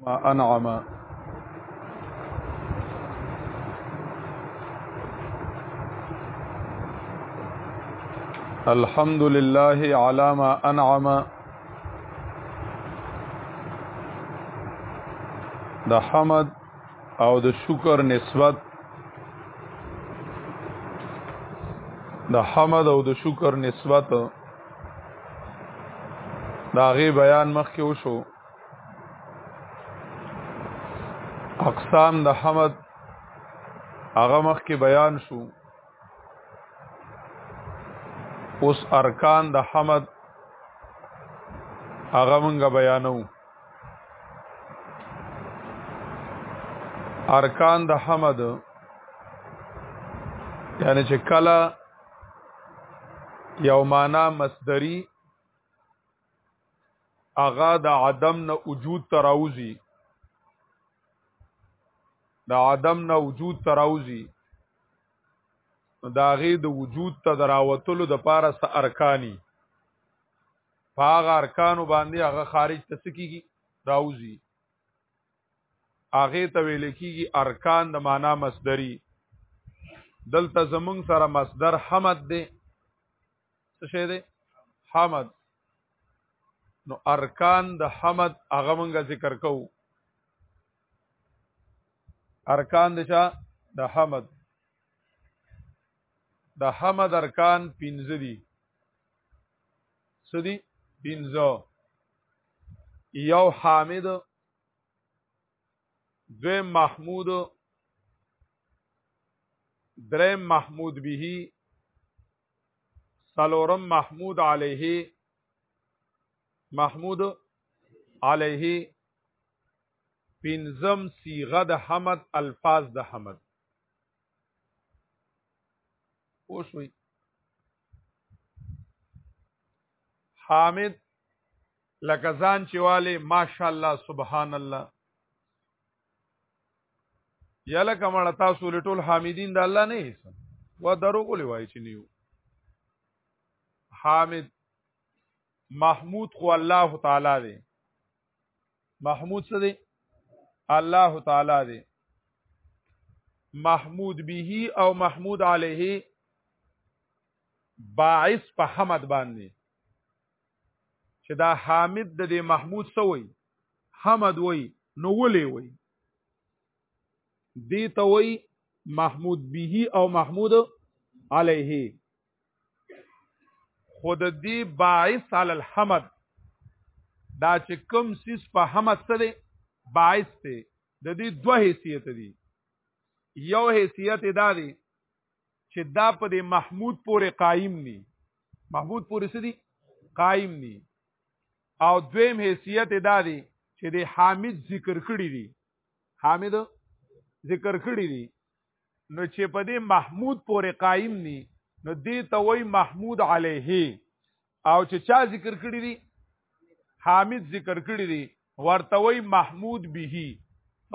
ما انعم الحمد لله على ما انعم د حمد او د شکر نسبت د حمد او د شکر نسبت دا غي بیان مخکې وشو اقسام د حمد هغه مخ کې بیان شو اوس ارکان د حمد هغه مونږه بیانو ارکان د حمد یعنی چې کله یو معنا مصدری هغه د عدم نه وجود تراوزی د عدم نه وجود تراوزی دا غي د وجود ته دراوتلو د پاره س ارکانی هغه ارکان باندې هغه خارج ته سکیږي راوزی هغه ته ویل کیږي ارکان د معنا مصدری دلته زمونږ سره مصدر حمد دی څه شی دی حمد نو ارکان د حمد هغه مونږه ذکر کوو ارکان د چا د حمد د حمد ارکان پنځه دي سدي پنځه یو حامد دوی محمود درې محمود به سلورم محمود علیه محمود علیه پنځم صيغه د حمد الفاظ د حمد اوسوي حامد لکه ځان چې والي ماشاءالله سبحان الله یا لکه مړه تاسو لټول حامدین د الله نه یې و درو کولی وای چې نیو حامد محمود خو الله تعالی دی محمود څه دی الله تعالی دی محمود به او محمود علیه باعث په حمد باندې چې دا حامد د دې محمود سوی حمد وای نو ولې وای دی ته وای محمود به او محمود علیه خود دی باعث علی الحمد دا چې کم سیس په حمد څه دی باعث دی د دې دوه حیثیت دي یو حیثیت دا دی چې دا په دې محمود پورې قائم ني محمود پورې سدي قائم ني او دویم حیثیت دا دی چې د حامد ذکر کړی دی حامد ذکر کړی دی نو چې په دې محمود پورې قائم ني نو دې ته وای محمود علیه او چې چا ذکر کړی دی حامد ذکر کړی دی ورته وای محمود به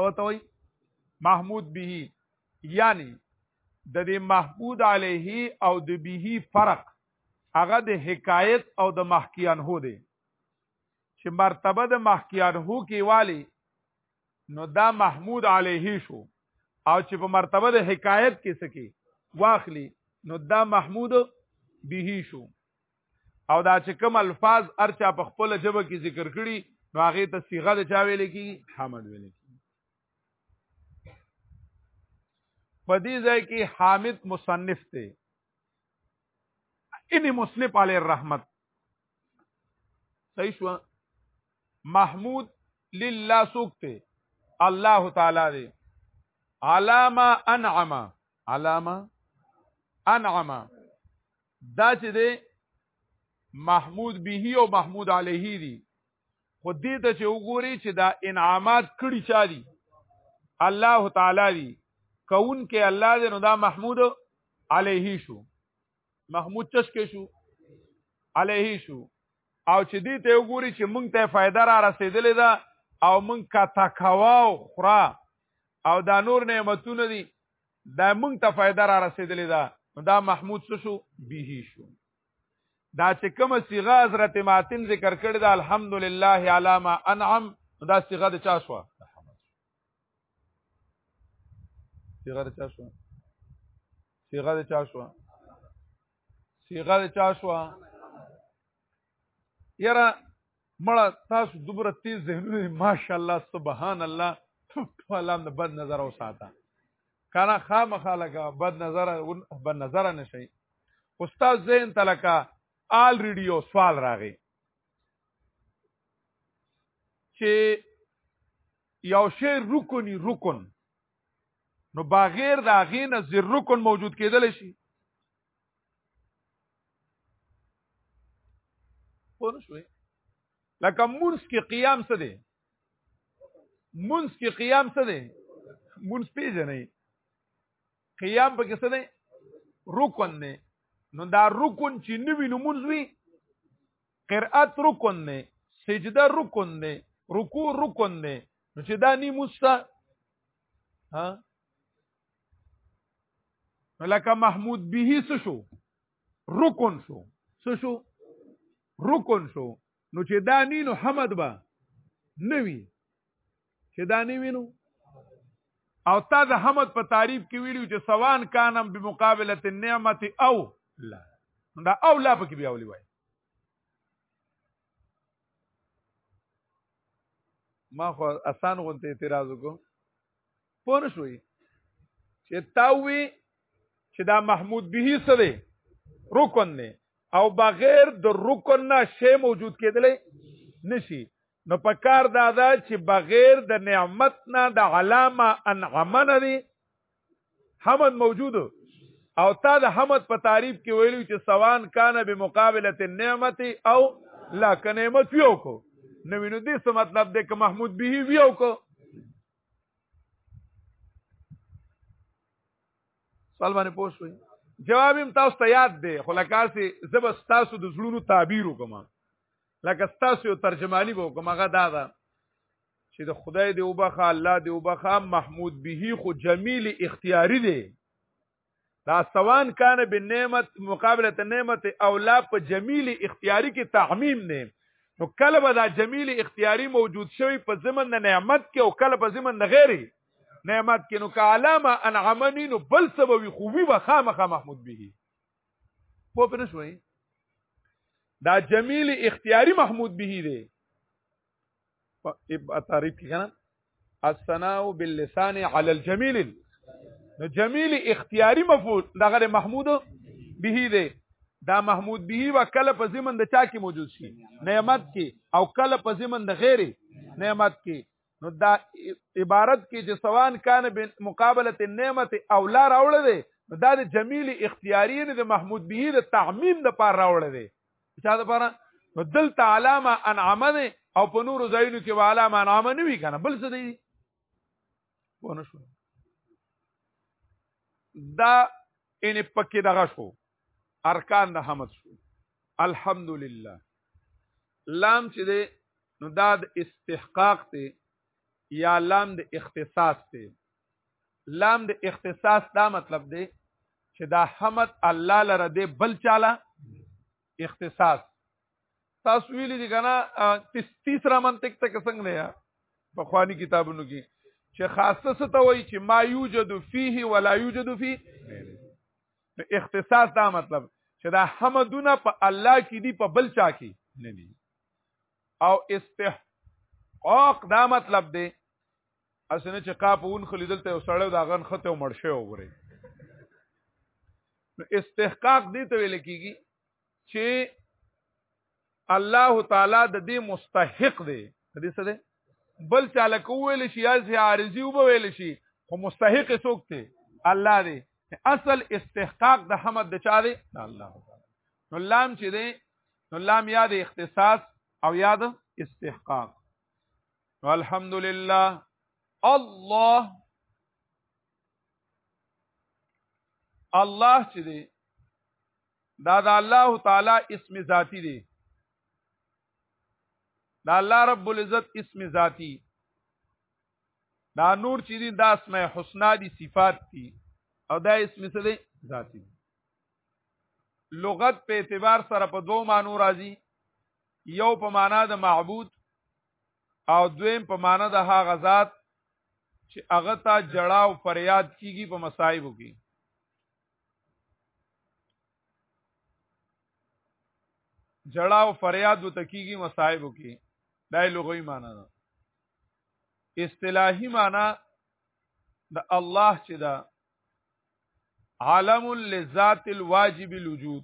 ورته وای محمود به یعنی د دې محمود علیه او د به فرق هغه د حکایت او د محکیان هو دی چې مرتبه د محکیان هو کې والی نو دا محمود علیه شو او چې په مرتبه د حکایت کې سکی واخلی نو دا محمود به شو او دا چې کوم الفاظ ارچا په خپل جبه کې ذکر کړي نو هغه ته صيغه د چا ویل کی حمد ویل کی په دې ځای کې حامد مصنف ته ان مصنف علی الرحمت صحیح شو محمود لله سوکته الله تعالی دی علامه انعم علامه انعم دا چې دی محمود به او محمود علیه دی خو دې ته چې وګوري چې دا انعامات کړي چا دي الله تعالی دی کون کې الله دې نو دا محمود علیه شو محمود چش کې شو علیه شو او چې دې ته وګوري چې مونږ ته فائدہ را رسیدلې ده او مونږ کا تکواو خورا او دا نور نعمتونه دي دا مونږ ته فائدہ را رسیدلې ده دا محمود څه شو به شو دا چې کومه صيغه حضرت ماتن ذکر کړی دا الحمدلله علامه انعم دا صيغه د چا شو صيغه د چا شو صيغه د چا شو صيغه د چا شو یاره مړه تاسو دومره تیز ذهنونه ماشاءالله سبحان الله فلان د بد نظر او ساته کانا خامخا لکه بد نظر بد نظر نشي استاد ذهن تلکا آلریډي او سوال راغی چې یو شی رکنی رکن نو بغیر د هغې نه زر رکن موجود کېدلی شي پوه نه شوې لکه مونځ کې قیام څه دی مونځ کې قیام څه دی مونږ پیژنې قیام په کیسه دی رکن دی نو دا رکن چې نوی نمونز وی قرأت رکن دی سجده رکن دی رکوع رکن دی نو چې دا نی مستا ها لکه محمود به څه شو رکن شو څه شو رکن شو نو چې دا نی نو حمد به نوی چې دا نی وینو او تا د حمد په تعریف کې ویلو چې سوان کانم بمقابله النعمت او لا دا او لا پکې بیا ولي وای ما خو اسان غونته اعتراض وکړ پوه نه شوي چې تا وی چې دا محمود به څه دی رکن دی او بغیر د رکن نه شی موجود کېدلی نشي نو په کار دا ده چې بغیر د نعمت نه د علامه انعمن دی حمد موجود او تا د حمد په تعریف کې ویلو چې سوان کان به مقابله النعمت او لا کنعمت یو کو نو وینو دې څه مطلب دی که محمود به ویو کو سوال باندې پوښوي جواب هم تاسو ته یاد دی خو لکه سي زب تاسو د زړونو تعبیر وکم لکه تاسو یو ترجمانی به وکم هغه دا ده چې د خدای دی وبخه الله دی وبخه محمود به خو جمیل اختیاری دی دا سوان کان بالنعمت مقابله النعمت او لا په جمیل اختیاری کې تعمیم نه نو کله به دا جمیل اختیاری موجود شوی په زمن د نعمت کې او کله په زمن د غیري نعمت کې نو کلامه انعمنی نو بل سبب خو وی وخامخه محمود به په پنه شوي دا جمیل اختیاری محمود به دی په تعریف کې کنه الثناء باللسان على الجميل نو جمیل اختیاری مفعول دغه محمود به دی دا محمود به وکله په زمن د چا کې موجود شي نعمت کې او کله په زمن د غیر نعمت کې نو دا عبارت کې چې سوان کان مقابله النعمت او لا راوړل دي دا د جمیل اختیاری نه د محمود به د تعمیم د پار راوړل دي چا د پاره نو دلته علامه انعام ده او په نور ځایونو کې علامه انعام نه وی کنه بل څه دی ونه شو دا ان پکې دغه شو ارکان د حمد شو الحمدلله لام چې دی نو دا د استحقاق دی یا لام د اختصاص دی لام د اختصاص دا مطلب دی چې دا حمد الله لره دی بل چاله اختصاص تاسو ویلي دي کنه تیسرا منطق ته څنګه نه یا په خواني کتابونو کې چې خاصه څه ته وایي چې ما یوجد فيه ولا یوجد فيه اختصاص دا مطلب چې دا حمدونه په الله کې دي په بل چا کې نه دي او استحقاق دا مطلب دی اسنه چې قاپ اون خلیدل ته وسړیو دا غن خته او مرشه وګوري نو استحقاق دې ته ویل کیږي چې الله تعالی د دې مستحق دی دې څه دی بل چاله کوول شي یا سي عارضي وبویل شي خو مستحق څوک دی الله دی اصل استحقاق د حمد د چا دی الله تعالی نو لام چې دی نو لام یاد اختصاص او یاد استحقاق الحمدلله الله الله چې دی دا د الله تعالی اسم ذاتی دی دا الله رب العزت اسم ذاتی دا نور چې دي دا اسماء حسنا دي صفات دي او دا اسم څه دي ذاتی لغت په اعتبار سره په دوه مانو راځي یو په معنا د معبود او دویم په معنا د هغه ذات چې هغه ته جړه او فریاد کیږي په مصايبو کې جړه او فریاد وته کیږي مصايبو کې دا لغوي معنا ده اصطلاحي معنا د الله چې دا عالم لذات الواجب الوجود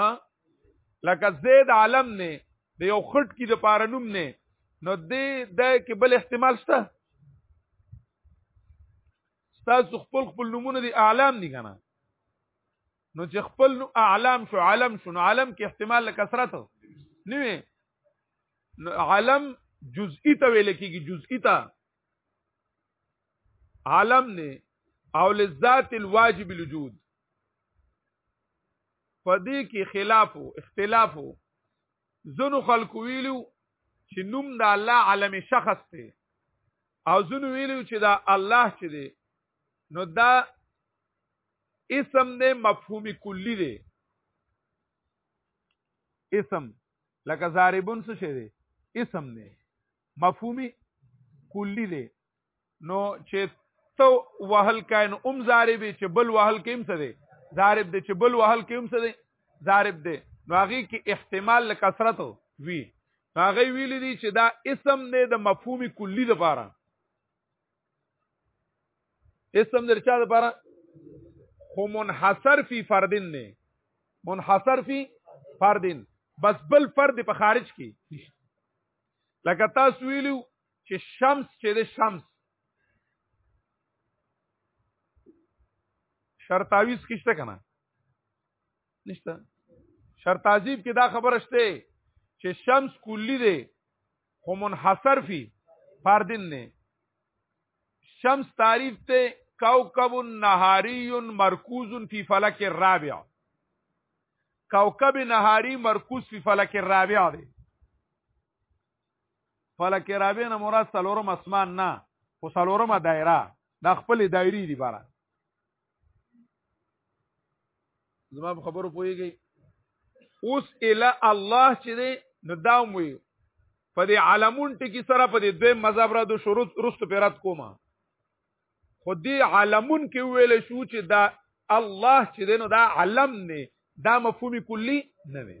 ها لکه زید عالم نه د یو خټ کی د پاره نوم نه نو دې د کې بل احتمال شته تاسو خپل خپل نمونه دي اعلام دي کنه نو چې خپل نو اعلام شو عالم شو نو عالم کې احتمال لکثرت نیوي نو عالم جزئی ته ویل کېږي جزئی ته عالم نه او لذات الواجب الوجود په دې کې خلاف او اختلاف زنو خلق ویلو چې نوم د الله عالم شخص دی او زنو ویلو چې دا الله چې دی نو دا اسم دی مفهومی کلی دی اسم لکه زاربون څه شي دی اسم دی مفهومی کلی دی نو چې تو وهل کین ام ضارب چې بل وهل کیم څه دی ضارب دی چې بل وهل کیم څه دی ضارب دی نو هغه کې احتمال لکثرت وی هغه ویل دي چې دا اسم نه د مفهومي کلی د پاره اسم د چا د پاره خو منحصر فی فردین نه منحصر فی فردین بس بل فرد په خارج کې لکه تاسو ویلو چې شمس چې د شمس شرطاویز کشته کنه نشته شرطازیب کې دا خبره شته چې شمس کلی دی خو منحصر فی فردن نه شمس تعریف ته کوكب نهاری مرکوز فی فلک الرابع کوكب نهاری مرکوز فی فلک الرابع دی فلک رابع نه مراد سلورم اسمان نه خو سلورمه دایره دا خپل دایری دی بارا زما په خبرو پويږي اوس اله الله چې دی نو دا موي په دې عالمون ټکی سره په دې دوی مذهب را دو شروط رست پیرات کوما خو دې عالمون کې ویل شو چې دا الله چې دی نو دا علم نه دا مفهوم کلی نه وي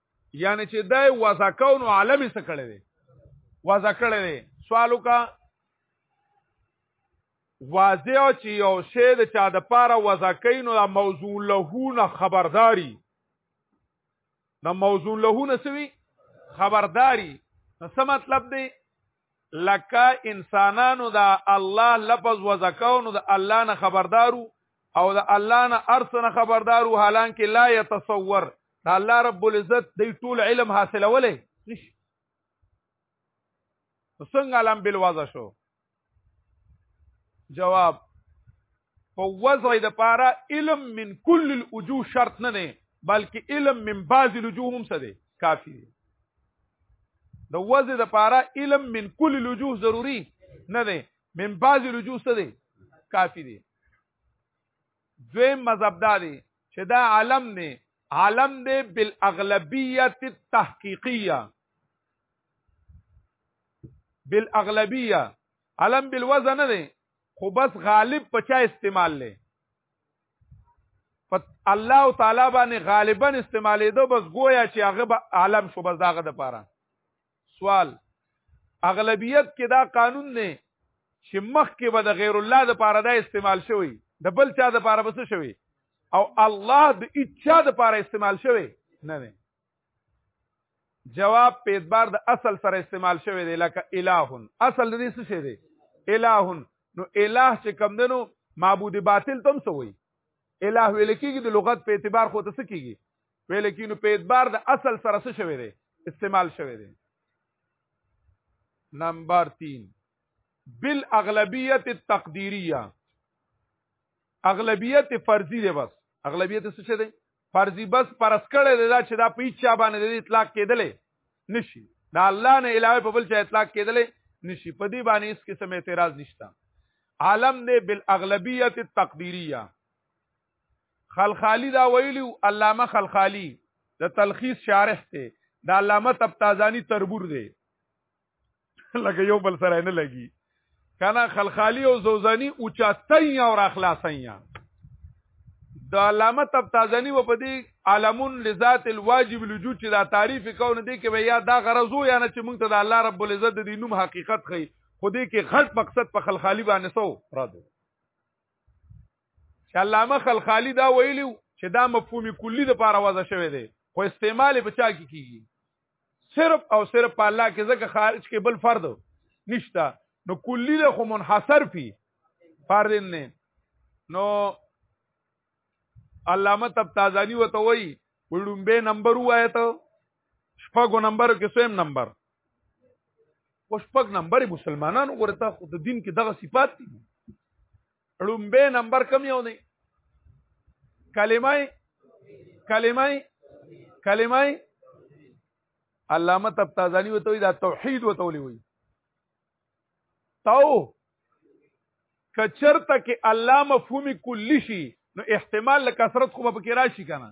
یعنی چې دای وضع کو نو عالم څه کړی دی وضع کړی دی سوال وکا واضح چې یو شی د چا د پاره وضع کین نو موضوع له نه خبرداري د موضوع له نه سوي خبرداري څه مطلب دی لکه انسانانو دا الله لفظ وزکاو نو دا الله نه خبردارو او دا الله نه ارث نه خبردارو حالانکه لا يتصور دا الله رب العزت دی ټول علم حاصلولې څنګه علم بل وازه شو جواب په وضع د پاره علم من کل الوجوه شرط نه نه بلکې علم من بعض الوجوه هم څه دی کافی دی د وضع د پاره علم من کل الوجوه ضروری نه دی من بعض الوجوه څه دی کافی دی دویم مذهب دا دی چې دا عالم نه عالم دی بالاغلبیت التحقیقیه بالاغلبیه عالم بالوزن نه دی خو بس غالب په چا استعمال لې په الله تعالی باندې غالبا استعمالې دو بس گویا چې هغه به عالم شو بس داغه د پاره سوال اغلبیت کې دا قانون نه چې مخ کې به د غیر الله د پاره دا استعمال شوی د بل چا د پاره بس شوی او الله د اچا د پاره استعمال شوی نه نه جواب په اعتبار د اصل سره استعمال شوی دی لکه الہون اصل دې څه شی دی الہون نو الہ چې کم دنو معبود باطل تم سوی الہ ویل کېږي د لغت په اعتبار خو ته څه کېږي ویل کېږي نو په اعتبار د اصل سره څه شوی دی استعمال شوی دی نمبر 3 بالاغلبیت التقدیریه اغلبیت فرضی دی بس اغلبیت څه شی دی فرضی بس پرس کړی دی دا چې دا په چا باندې د اطلاق کېدلې نشي دا الله نه علاوه په بل چا اطلاق کېدلې نشي په دې باندې هیڅ قسم اعتراض نشته عالم دی بالاغلبیت التقدیریه خلخالی دا ویلی علامه خلخالی د تلخیص شارح ته د علامه تبتازانی تربور دی لکه یو بل سره نه لګي کنا خلخالی او زوزانی او چاتیا او اخلاصیا د علامه تبتازنی و پدی علمون لذات الواجب الوجود چې دا تعریف کونه دی کې یا دا غرضو یا نه چې مونږ ته د الله رب العزت د دینوم حقیقت خي خو دې کې غلط مقصد په خلخالی باندې سو را دي چې علامه خلخالی دا ویلی چې دا مفهوم کلی د پاره وځه شوی دی خو استعمال په چا کې کیږي صرف او صرف په الله کې ځکه خارج کې بل فرد نشته نو کلی له خو منحصر پی فرد نه نو علامه تب تازانی وته وای وړومبه نمبر وای ته شپږو نمبر کې سویم نمبر او شپږ نمبر مسلمانانو ورته خو د دین کې دغه صفات دي ړومبه نمبر کم یو دی کلمه کلمه کلمه علامه تبتازانی وته دا توحید وته ولي وي تو کچرته کې الله مفهوم کلی شي نو احتمال لکثرت خو به کې راشي کنه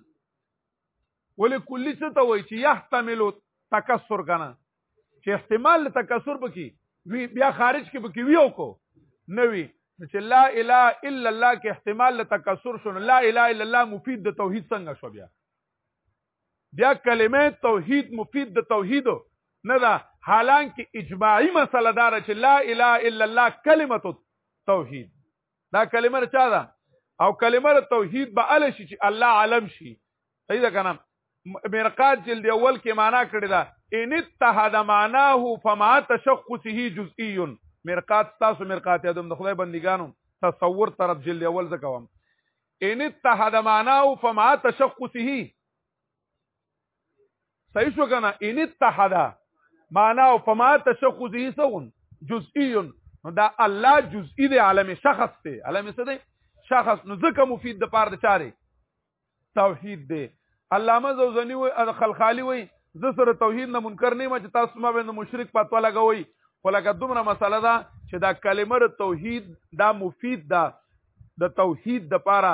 ولې کلی څه ته وایي چې يحتمل تکسر کنه چې احتمال تکسر بکی وی بیا خارج کې بکی ویو کو نوی چې لا اله الا الله کې احتمال تکسر شون لا اله الا الله مفید د توحید څنګه شو بیا بیا کلمه توحید مفید د توحید نه ده حالانکه اجماعي مسله دار چې لا اله الا الله کلمه توحید دا کلمه چا ده او کلمه توحید به ال شي چې الله عالم شي صحیح ده کنه مرقات جلد اول کې معنا کړی دا ان اتحد معناه فما تشخصه جزئي مرقات تاسو مرقات ادم د خدای بندګانو تصور طرف جلد اول زکوم ان اتحد معناه فما تشخصه صحیح شو کنه ان اتحد معنا او فما تشخصه سون جزئی نو دا الله جزئی دی عالم شخص دی عالم څه دی شخص نو ځکه مفید د پاره د چاره توحید دی علامه زوزنی وای او خلخالی وای زه سره توحید نه منکر نه ما چې تاسو ما باندې مشرک پاتوا لګوي خو لکه دومره مسله ده چې دا کلمه توحید دا مفید ده د توحید د پاره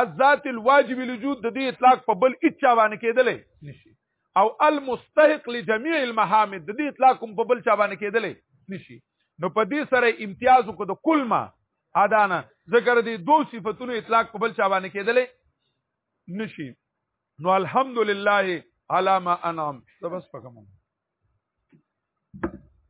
الذات الواجب الوجود د دې اطلاق په بل اچا باندې کېدلې نشي او المستحق لجميع المحامد د دې اطلاق په بل چا باندې کېدلې نشي نو په دې سره امتیاز کو د کل ما ادانه ذکر دي دو صفاتونو اطلاق په بل چا باندې کېدلې نشي نو الحمدلله علامه انعام زبس پکمو